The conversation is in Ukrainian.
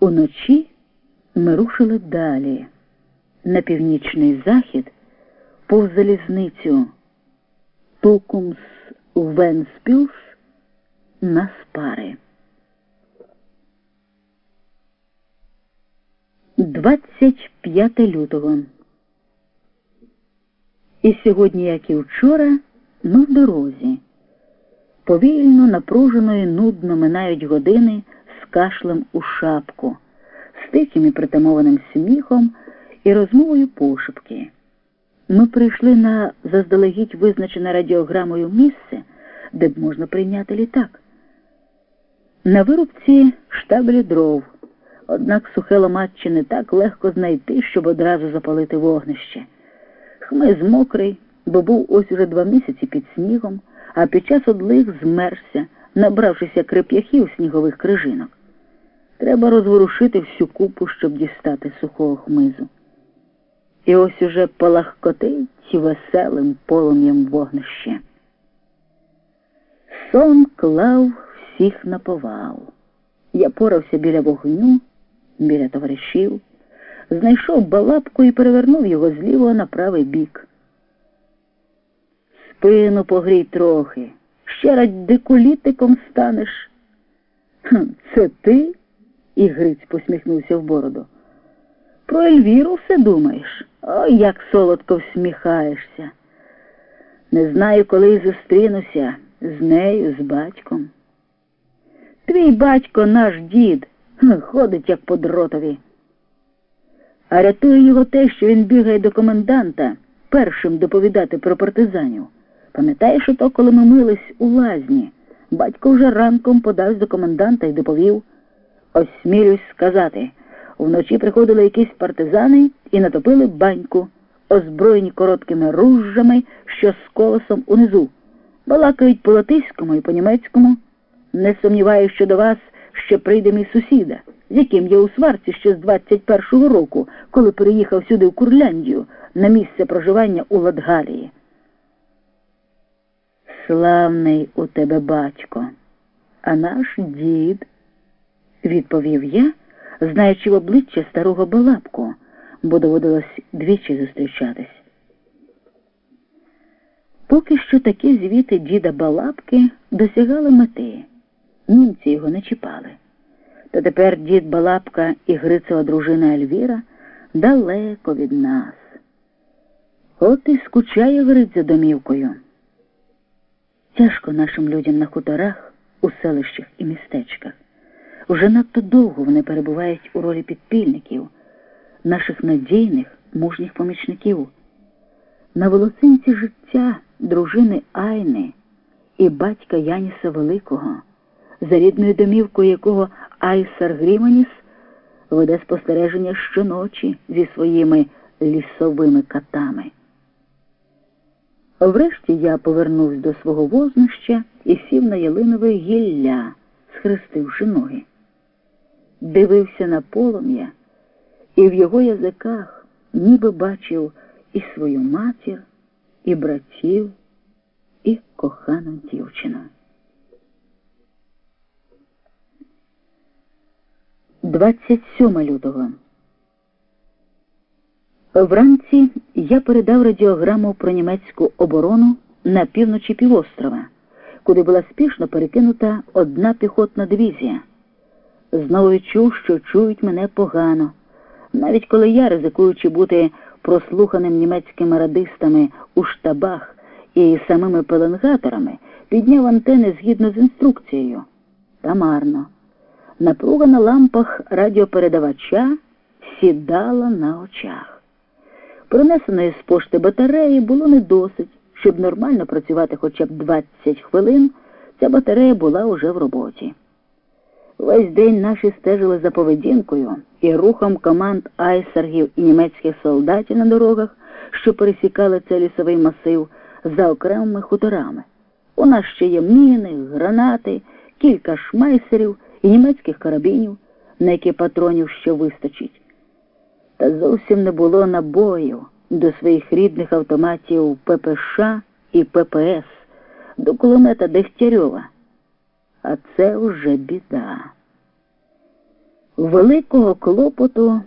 Уночі ми рушили далі, на північний захід, повз залізницю Тукумс Венспілс на спари. 25 лютого. І сьогодні, як і вчора, ми в дорозі. Повільно, напружено і нудно минають години кашлем у шапку, з тихим і притамованим сміхом і розмовою пошепки. Ми прийшли на заздалегідь визначене радіограмою місце, де б можна прийняти літак. На вирубці штабелі дров, однак сухе ломатче не так легко знайти, щоб одразу запалити вогнище. Хмиз мокрий, бо був ось уже два місяці під снігом, а під час одлих змерзся, набравшися креп'яхів снігових крижинок. Треба розворушити всю купу, щоб дістати сухого хмизу. І ось уже палахкотить веселим полум'ям вогнище. Сон клав всіх на повал. Я порався біля вогню, біля товаришів, знайшов балапку і перевернув його з лівого на правий бік. Спину погрій трохи, ще радь дикулітиком станеш. Це ти? І Гриць посміхнувся в бороду. Про Ельвіру все думаєш? Ой, як солодко всміхаєшся. Не знаю, коли зустрінуся з нею, з батьком. Твій батько наш дід, ходить, як по дротові. А рятує його те, що він бігає до коменданта першим доповідати про партизанів. Пам'ятаєш ото, коли ми мились у лазні? Батько вже ранком подався до коменданта і доповів. Осмілюсь сказати. Вночі приходили якісь партизани і натопили баньку, озброєні короткими ружжами, що з колосом унизу. Балакають по латиському і по німецькому. Не сумніваюся, що до вас ще прийде мій сусіда, з яким я у сварці ще з 21-го року, коли переїхав сюди в Курляндію на місце проживання у Латгалії. Славний у тебе батько, а наш дід, відповів я знаючи в обличчя старого балапку, бо доводилось двічі зустрічатись. Поки що такі звіти діда балапки досягали мети, німці його не чіпали. Та тепер дід Балапка і Грицева дружина Ельвіра далеко від нас. От і скучає Гриць за домівкою. Тяжко нашим людям на хуторах, у селищах і містечках. Уже надто довго вони перебувають у ролі підпільників, наших надійних, мужніх помічників. На волосинці життя дружини Айни і батька Яніса Великого, за рідною домівкою якого Айсар Гріманіс веде спостереження щоночі зі своїми лісовими катами. Врешті я повернувся до свого вознища і сів на ялинове гілля, схрестивши ноги дивився на полум'я і в його язиках ніби бачив і свою матір, і братів, і кохану дівчину. 27 лютого. Вранці я передав радіограму про німецьку оборону на півночі півострова, куди була спішно перекинута одна піхотна дивізія. Знову відчув, що чують мене погано. Навіть коли я, ризикуючи бути прослуханим німецькими радистами у штабах і самими пеленгаторами, підняв антени згідно з інструкцією. Та марно. Напруга на лампах радіопередавача сідала на очах. Принесеної з пошти батареї було не досить, щоб нормально працювати хоча б 20 хвилин, ця батарея була уже в роботі. Весь день наші стежили за поведінкою і рухом команд айсергів і німецьких солдатів на дорогах, що пересікали цей лісовий масив за окремими хуторами. У нас ще є міни, гранати, кілька шмайсерів і німецьких карабінів, на які патронів ще вистачить. Та зовсім не було набоїв до своїх рідних автоматів ППШ і ППС, до кулемета Дегтярьова. А це уже біда. Великого клопоту